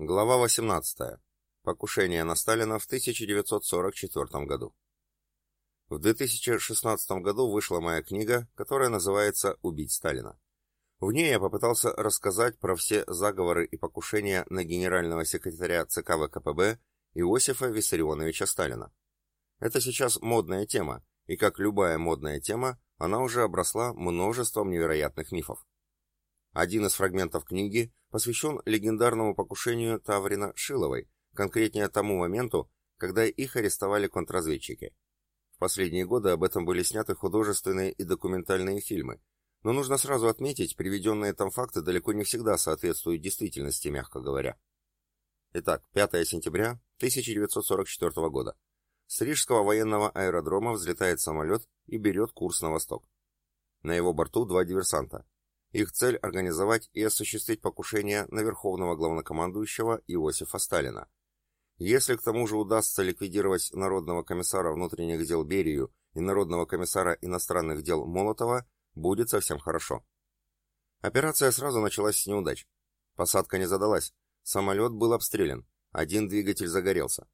Глава 18. Покушение на Сталина в 1944 году. В 2016 году вышла моя книга, которая называется «Убить Сталина». В ней я попытался рассказать про все заговоры и покушения на генерального секретаря ЦК ВКПБ Иосифа Виссарионовича Сталина. Это сейчас модная тема, и как любая модная тема, она уже обросла множеством невероятных мифов. Один из фрагментов книги посвящен легендарному покушению Таврина Шиловой, конкретнее тому моменту, когда их арестовали контрразведчики. В последние годы об этом были сняты художественные и документальные фильмы, но нужно сразу отметить, приведенные там факты далеко не всегда соответствуют действительности, мягко говоря. Итак, 5 сентября 1944 года. С Рижского военного аэродрома взлетает самолет и берет курс на восток. На его борту два диверсанта их цель – организовать и осуществить покушение на верховного главнокомандующего Иосифа Сталина. Если к тому же удастся ликвидировать Народного комиссара внутренних дел Берию и Народного комиссара иностранных дел Молотова, будет совсем хорошо. Операция сразу началась с неудач. Посадка не задалась, самолет был обстрелян, один двигатель загорелся.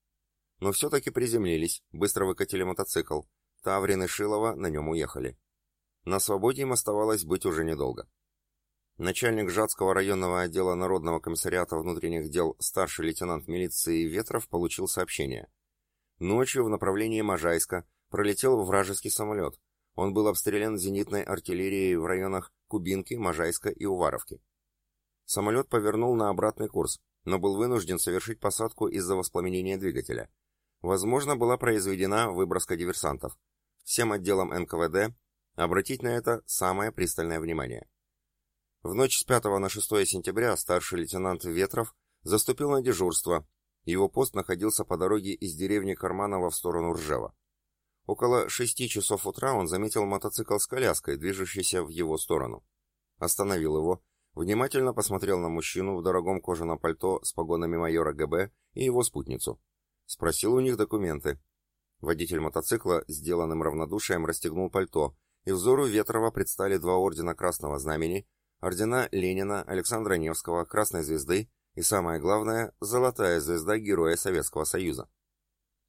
Но все-таки приземлились, быстро выкатили мотоцикл, Таврин и Шилова на нем уехали. На свободе им оставалось быть уже недолго. Начальник Жатского районного отдела Народного комиссариата внутренних дел старший лейтенант милиции Ветров получил сообщение. Ночью в направлении Можайска пролетел вражеский самолет. Он был обстрелян зенитной артиллерией в районах Кубинки, Можайска и Уваровки. Самолет повернул на обратный курс, но был вынужден совершить посадку из-за воспламенения двигателя. Возможно, была произведена выброска диверсантов. Всем отделам НКВД обратить на это самое пристальное внимание. В ночь с 5 на 6 сентября старший лейтенант Ветров заступил на дежурство. Его пост находился по дороге из деревни Карманова в сторону Ржева. Около шести часов утра он заметил мотоцикл с коляской, движущийся в его сторону. Остановил его, внимательно посмотрел на мужчину в дорогом кожаном пальто с погонами майора ГБ и его спутницу. Спросил у них документы. Водитель мотоцикла, сделанным равнодушием, расстегнул пальто, и взору Ветрова предстали два ордена Красного Знамени ордена Ленина, Александра Невского, Красной Звезды и, самое главное, Золотая Звезда Героя Советского Союза.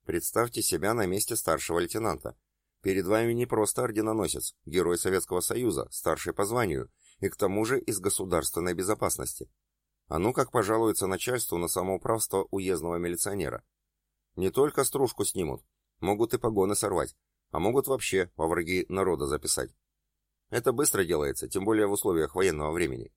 Представьте себя на месте старшего лейтенанта. Перед вами не просто орденоносец, Герой Советского Союза, старший по званию, и к тому же из государственной безопасности. А ну как пожалуется начальству на самоуправство уездного милиционера. Не только стружку снимут, могут и погоны сорвать, а могут вообще во враги народа записать. Это быстро делается, тем более в условиях военного времени.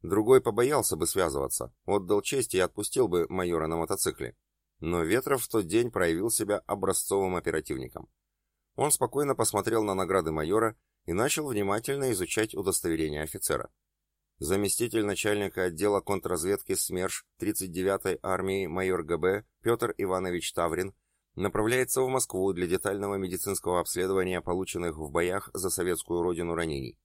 Другой побоялся бы связываться, отдал честь и отпустил бы майора на мотоцикле. Но Ветров в тот день проявил себя образцовым оперативником. Он спокойно посмотрел на награды майора и начал внимательно изучать удостоверение офицера. Заместитель начальника отдела контрразведки СМЕРШ 39-й армии майор ГБ Петр Иванович Таврин направляется в Москву для детального медицинского обследования полученных в боях за советскую родину ранений.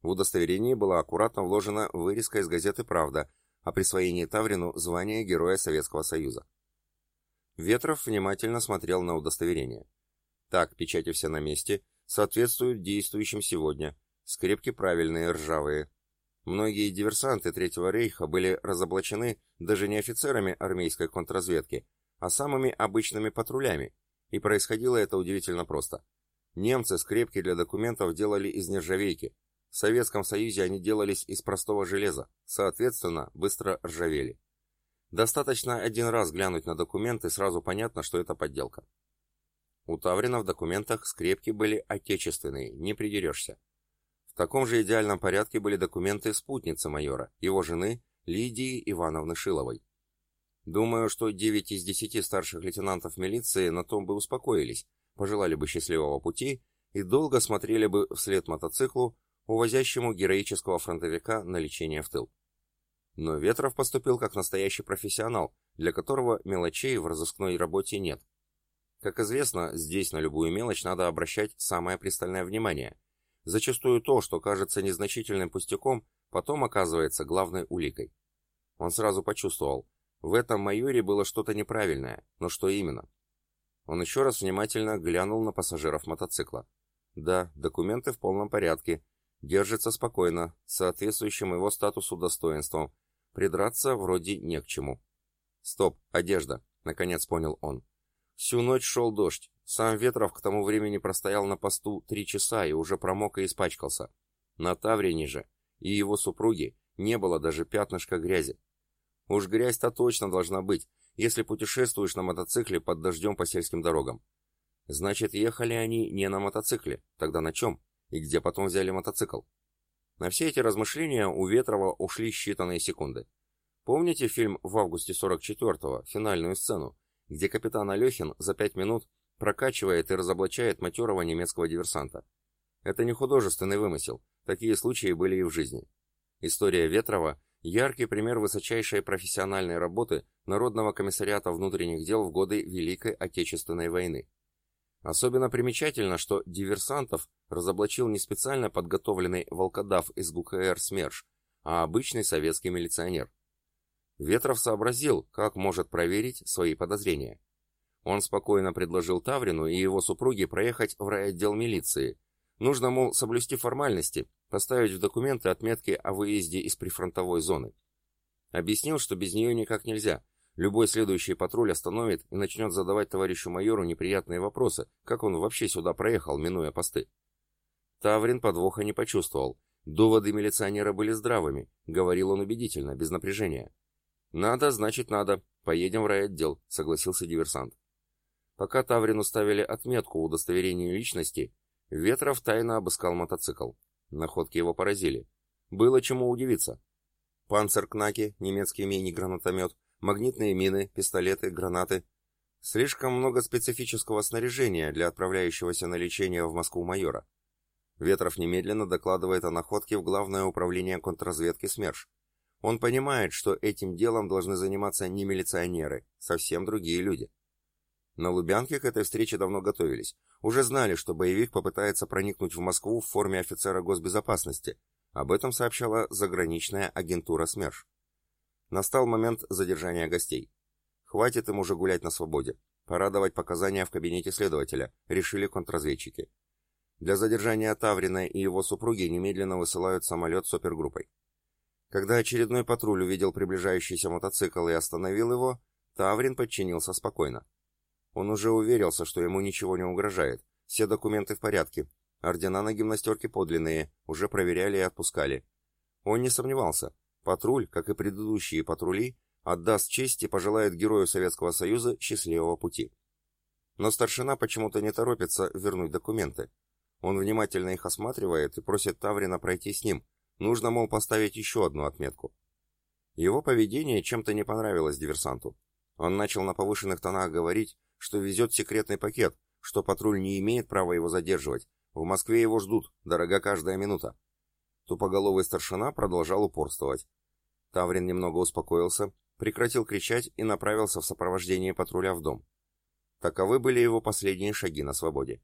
В удостоверении была аккуратно вложена вырезка из газеты «Правда» о присвоении Таврину звания Героя Советского Союза. Ветров внимательно смотрел на удостоверение. Так, печати все на месте, соответствуют действующим сегодня, скрепки правильные, ржавые. Многие диверсанты Третьего рейха были разоблачены даже не офицерами армейской контрразведки, а самыми обычными патрулями, и происходило это удивительно просто. Немцы скрепки для документов делали из нержавейки, в Советском Союзе они делались из простого железа, соответственно, быстро ржавели. Достаточно один раз глянуть на документы, сразу понятно, что это подделка. У Таврина в документах скрепки были отечественные, не придерешься. В таком же идеальном порядке были документы спутницы майора, его жены Лидии Ивановны Шиловой. Думаю, что 9 из 10 старших лейтенантов милиции на том бы успокоились, пожелали бы счастливого пути и долго смотрели бы вслед мотоциклу, увозящему героического фронтовика на лечение в тыл. Но Ветров поступил как настоящий профессионал, для которого мелочей в разыскной работе нет. Как известно, здесь на любую мелочь надо обращать самое пристальное внимание. Зачастую то, что кажется незначительным пустяком, потом оказывается главной уликой. Он сразу почувствовал, в этом майоре было что-то неправильное, но что именно? Он еще раз внимательно глянул на пассажиров мотоцикла. Да, документы в полном порядке, держится спокойно, соответствующим его статусу достоинством, придраться вроде не к чему. «Стоп, одежда», — наконец понял он. Всю ночь шел дождь. Сам Ветров к тому времени простоял на посту три часа и уже промок и испачкался. На Таврине же и его супруги не было даже пятнышка грязи. Уж грязь-то точно должна быть, если путешествуешь на мотоцикле под дождем по сельским дорогам. Значит, ехали они не на мотоцикле. Тогда на чем? И где потом взяли мотоцикл? На все эти размышления у Ветрова ушли считанные секунды. Помните фильм в августе 44-го, финальную сцену, где капитан Алехин за пять минут прокачивает и разоблачает матерого немецкого диверсанта? Это не художественный вымысел, такие случаи были и в жизни. История Ветрова – яркий пример высочайшей профессиональной работы Народного комиссариата внутренних дел в годы Великой Отечественной войны. Особенно примечательно, что диверсантов разоблачил не специально подготовленный волкодав из ГУКР СМЕРШ, а обычный советский милиционер. Ветров сообразил, как может проверить свои подозрения. Он спокойно предложил Таврину и его супруге проехать в райотдел милиции. Нужно, мол, соблюсти формальности, поставить в документы отметки о выезде из прифронтовой зоны. Объяснил, что без нее никак нельзя, Любой следующий патруль остановит и начнет задавать товарищу майору неприятные вопросы, как он вообще сюда проехал, минуя посты. Таврин подвоха не почувствовал. Доводы милиционера были здравыми, говорил он убедительно, без напряжения. «Надо, значит надо. Поедем в райотдел», — согласился диверсант. Пока Таврину ставили отметку удостоверения личности, Ветров тайно обыскал мотоцикл. Находки его поразили. Было чему удивиться. Панцеркнаки, немецкий мини-гранатомет, магнитные мины, пистолеты, гранаты. Слишком много специфического снаряжения для отправляющегося на лечение в Москву майора. Ветров немедленно докладывает о находке в Главное управление контрразведки СМЕРШ. Он понимает, что этим делом должны заниматься не милиционеры, совсем другие люди. На Лубянке к этой встрече давно готовились. Уже знали, что боевик попытается проникнуть в Москву в форме офицера госбезопасности. Об этом сообщала заграничная агентура СМЕРШ. Настал момент задержания гостей. Хватит им уже гулять на свободе. Пора давать показания в кабинете следователя, решили контрразведчики. Для задержания Таврина и его супруги немедленно высылают самолет с опергруппой. Когда очередной патруль увидел приближающийся мотоцикл и остановил его, Таврин подчинился спокойно. Он уже уверился, что ему ничего не угрожает, все документы в порядке, ордена на гимнастерке подлинные, уже проверяли и отпускали. Он не сомневался, Патруль, как и предыдущие патрули, отдаст честь и пожелает герою Советского Союза счастливого пути. Но старшина почему-то не торопится вернуть документы. Он внимательно их осматривает и просит Таврина пройти с ним. Нужно, мол, поставить еще одну отметку. Его поведение чем-то не понравилось диверсанту. Он начал на повышенных тонах говорить, что везет секретный пакет, что патруль не имеет права его задерживать. В Москве его ждут, дорога каждая минута. Тупоголовый старшина продолжал упорствовать. Таврин немного успокоился, прекратил кричать и направился в сопровождении патруля в дом. Таковы были его последние шаги на свободе.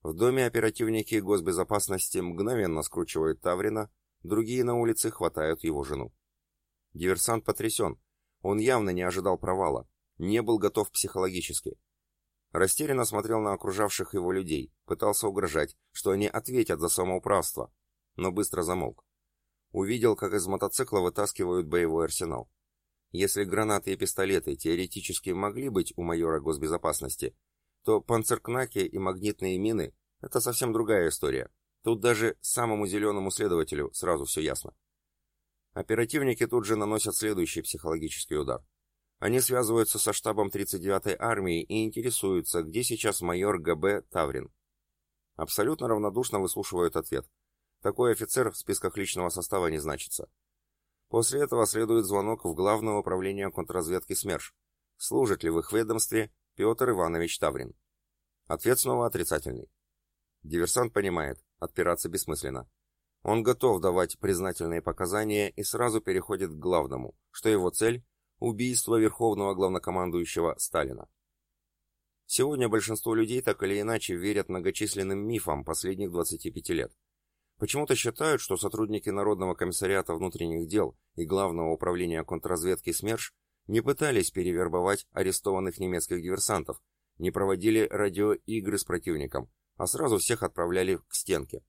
В доме оперативники госбезопасности мгновенно скручивают Таврина, другие на улице хватают его жену. Диверсант потрясен. Он явно не ожидал провала, не был готов психологически. Растерянно смотрел на окружавших его людей, пытался угрожать, что они ответят за самоуправство, но быстро замолк. Увидел, как из мотоцикла вытаскивают боевой арсенал. Если гранаты и пистолеты теоретически могли быть у майора госбезопасности, то панцеркнаки и магнитные мины — это совсем другая история. Тут даже самому зеленому следователю сразу все ясно. Оперативники тут же наносят следующий психологический удар. Они связываются со штабом 39-й армии и интересуются, где сейчас майор ГБ Таврин. Абсолютно равнодушно выслушивают ответ. Такой офицер в списках личного состава не значится. После этого следует звонок в Главное управление контрразведки СМЕРШ. Служит ли в их ведомстве Петр Иванович Таврин? Ответ снова отрицательный. Диверсант понимает, отпираться бессмысленно. Он готов давать признательные показания и сразу переходит к главному, что его цель – убийство верховного главнокомандующего Сталина. Сегодня большинство людей так или иначе верят многочисленным мифам последних 25 лет. Почему-то считают, что сотрудники Народного комиссариата внутренних дел и Главного управления контрразведки СМЕРШ не пытались перевербовать арестованных немецких диверсантов, не проводили радиоигры с противником, а сразу всех отправляли к стенке.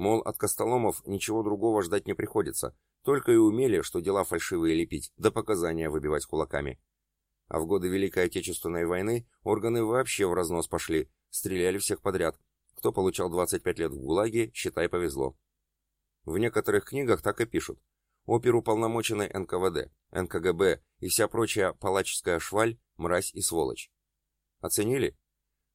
Мол, от Костоломов ничего другого ждать не приходится, только и умели, что дела фальшивые лепить, да показания выбивать кулаками. А в годы Великой Отечественной войны органы вообще в разнос пошли, стреляли всех подряд. Кто получал 25 лет в ГУЛАГе, считай, повезло. В некоторых книгах так и пишут. Оперуполномоченный НКВД, НКГБ и вся прочая палаческая шваль, мразь и сволочь. Оценили?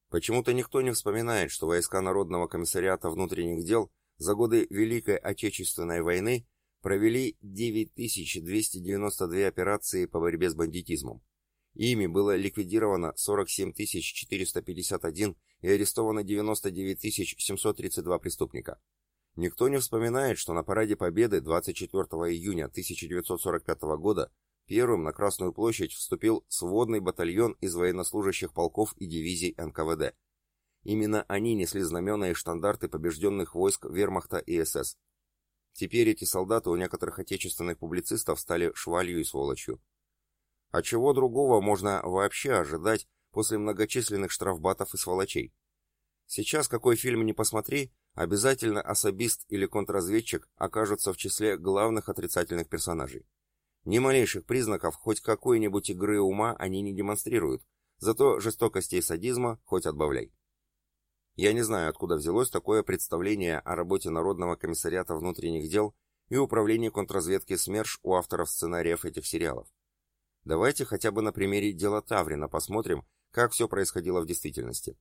Почему-то никто не вспоминает, что войска Народного комиссариата внутренних дел за годы Великой Отечественной войны провели 9292 операции по борьбе с бандитизмом. Ими было ликвидировано 47 451 и арестовано 99 732 преступника. Никто не вспоминает, что на параде Победы 24 июня 1945 года первым на Красную площадь вступил сводный батальон из военнослужащих полков и дивизий НКВД. Именно они несли знамена и штандарты побежденных войск Вермахта и СС. Теперь эти солдаты у некоторых отечественных публицистов стали швалью и сволочью. А чего другого можно вообще ожидать после многочисленных штрафбатов и сволочей? Сейчас какой фильм не посмотри, обязательно особист или контрразведчик окажутся в числе главных отрицательных персонажей. Ни малейших признаков хоть какой-нибудь игры ума они не демонстрируют, зато жестокости и садизма хоть отбавляй. Я не знаю, откуда взялось такое представление о работе Народного комиссариата внутренних дел и управления контрразведки СМЕРШ у авторов сценариев этих сериалов. Давайте хотя бы на примере дела Таврина посмотрим, как все происходило в действительности.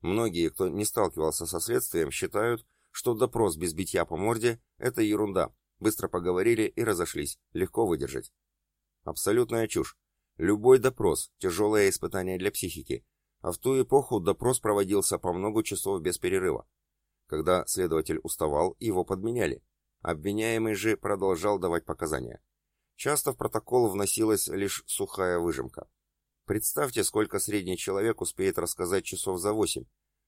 Многие, кто не сталкивался со следствием, считают, что допрос без битья по морде – это ерунда. Быстро поговорили и разошлись, легко выдержать. Абсолютная чушь. Любой допрос – тяжелое испытание для психики, а в ту эпоху допрос проводился по много часов без перерыва. Когда следователь уставал, его подменяли. Обвиняемый же продолжал давать показания. Часто в протокол вносилась лишь сухая выжимка. Представьте, сколько средний человек успеет рассказать часов за восемь,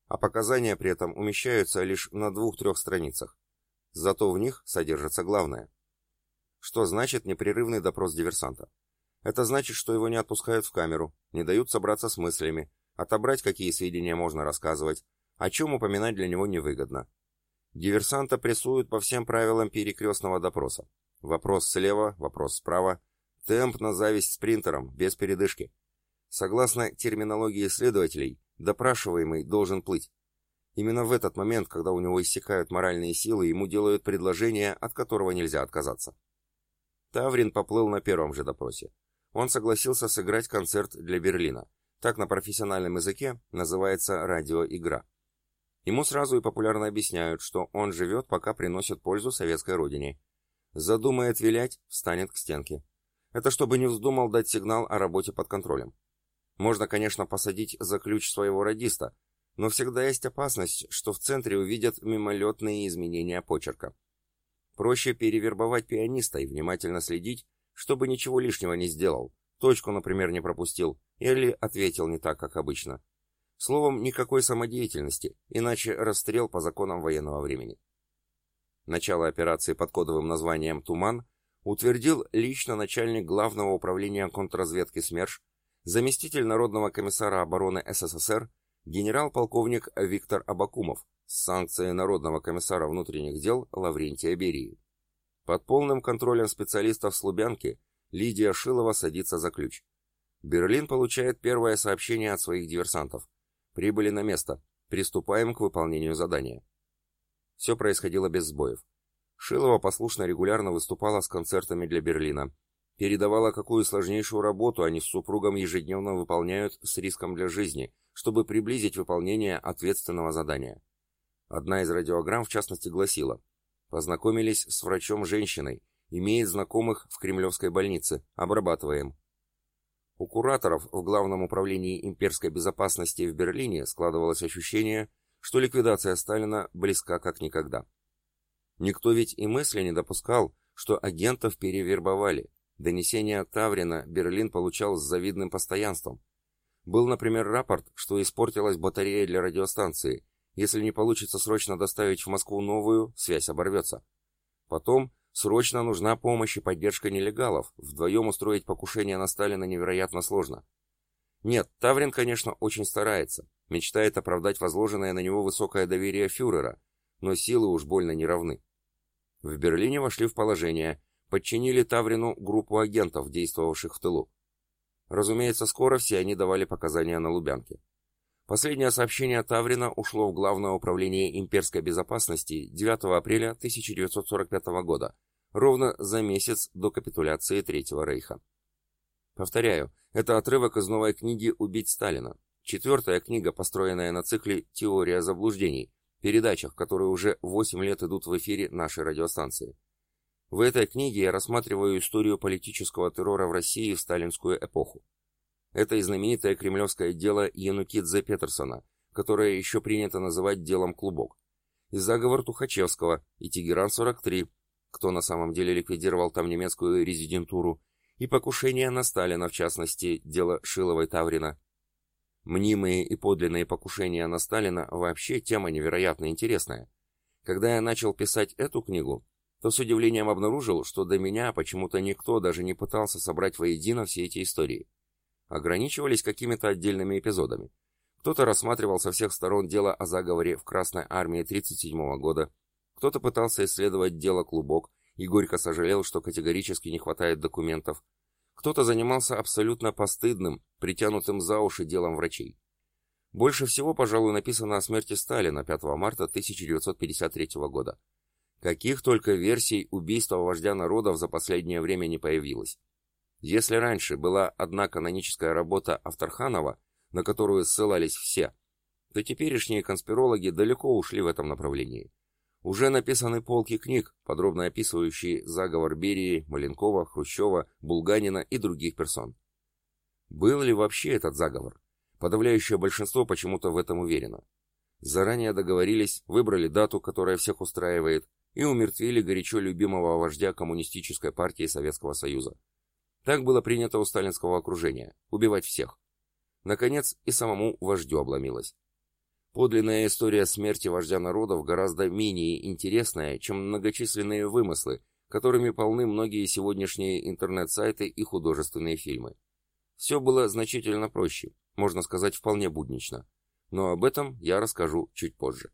а показания при этом умещаются лишь на двух-трех страницах. Зато в них содержится главное. Что значит непрерывный допрос диверсанта? Это значит, что его не отпускают в камеру, не дают собраться с мыслями, отобрать, какие сведения можно рассказывать, о чем упоминать для него невыгодно. Диверсанта прессуют по всем правилам перекрестного допроса. Вопрос слева, вопрос справа. Темп на зависть спринтером, без передышки. Согласно терминологии исследователей, допрашиваемый должен плыть. Именно в этот момент, когда у него иссякают моральные силы, ему делают предложение, от которого нельзя отказаться. Таврин поплыл на первом же допросе. Он согласился сыграть концерт для Берлина. Так на профессиональном языке называется радиоигра. Ему сразу и популярно объясняют, что он живет, пока приносит пользу советской родине. Задумает вилять, встанет к стенке. Это чтобы не вздумал дать сигнал о работе под контролем. Можно, конечно, посадить за ключ своего радиста, но всегда есть опасность, что в центре увидят мимолетные изменения почерка. Проще перевербовать пианиста и внимательно следить, чтобы ничего лишнего не сделал, точку, например, не пропустил, или ответил не так, как обычно. Словом, никакой самодеятельности, иначе расстрел по законам военного времени. Начало операции под кодовым названием «Туман» утвердил лично начальник Главного управления контрразведки СМЕРШ, заместитель Народного комиссара обороны СССР, генерал-полковник Виктор Абакумов с санкцией Народного комиссара внутренних дел Лаврентия Берии. Под полным контролем специалистов с Лидия Шилова садится за ключ. Берлин получает первое сообщение от своих диверсантов. Прибыли на место. Приступаем к выполнению задания. Все происходило без сбоев. Шилова послушно регулярно выступала с концертами для Берлина. Передавала, какую сложнейшую работу они с супругом ежедневно выполняют с риском для жизни, чтобы приблизить выполнение ответственного задания. Одна из радиограмм в частности гласила «Познакомились с врачом-женщиной, имеет знакомых в Кремлевской больнице, обрабатываем». У кураторов в Главном управлении имперской безопасности в Берлине складывалось ощущение, что ликвидация Сталина близка как никогда. Никто ведь и мысли не допускал, что агентов перевербовали. Донесения Таврина Берлин получал с завидным постоянством. Был, например, рапорт, что испортилась батарея для радиостанции. Если не получится срочно доставить в Москву новую, связь оборвется. Потом срочно нужна помощь и поддержка нелегалов. Вдвоем устроить покушение на Сталина невероятно сложно. Нет, Таврин, конечно, очень старается мечтает оправдать возложенное на него высокое доверие фюрера, но силы уж больно не равны. В Берлине вошли в положение, подчинили Таврину группу агентов, действовавших в тылу. Разумеется, скоро все они давали показания на Лубянке. Последнее сообщение Таврина ушло в Главное управление имперской безопасности 9 апреля 1945 года, ровно за месяц до капитуляции Третьего Рейха. Повторяю, это отрывок из новой книги «Убить Сталина». Четвертая книга, построенная на цикле «Теория заблуждений», передачах, которые уже 8 лет идут в эфире нашей радиостанции. В этой книге я рассматриваю историю политического террора в России в сталинскую эпоху. Это и знаменитое кремлевское дело Янукидзе Петерсона, которое еще принято называть делом «Клубок», и заговор Тухачевского, и Тегеран-43, кто на самом деле ликвидировал там немецкую резидентуру, и покушение на Сталина, в частности, дело Шиловой-Таврина. Мнимые и подлинные покушения на Сталина вообще тема невероятно интересная. Когда я начал писать эту книгу, то с удивлением обнаружил, что до меня почему-то никто даже не пытался собрать воедино все эти истории. Ограничивались какими-то отдельными эпизодами. Кто-то рассматривал со всех сторон дело о заговоре в Красной армии 1937 года, кто-то пытался исследовать дело «Клубок» и горько сожалел, что категорически не хватает документов. Кто-то занимался абсолютно постыдным, притянутым за уши делом врачей. Больше всего, пожалуй, написано о смерти Сталина 5 марта 1953 года. Каких только версий убийства вождя народов за последнее время не появилось. Если раньше была одна каноническая работа Авторханова, на которую ссылались все, то теперешние конспирологи далеко ушли в этом направлении. Уже написаны полки книг, подробно описывающие заговор Берии, Маленкова, Хрущева, Булганина и других персон. Был ли вообще этот заговор? Подавляющее большинство почему-то в этом уверено. Заранее договорились, выбрали дату, которая всех устраивает, и умертвили горячо любимого вождя Коммунистической партии Советского Союза. Так было принято у сталинского окружения – убивать всех. Наконец, и самому вождю обломилось. Подлинная история смерти вождя народов гораздо менее интересная, чем многочисленные вымыслы, которыми полны многие сегодняшние интернет-сайты и художественные фильмы. Все было значительно проще, можно сказать, вполне буднично. Но об этом я расскажу чуть позже.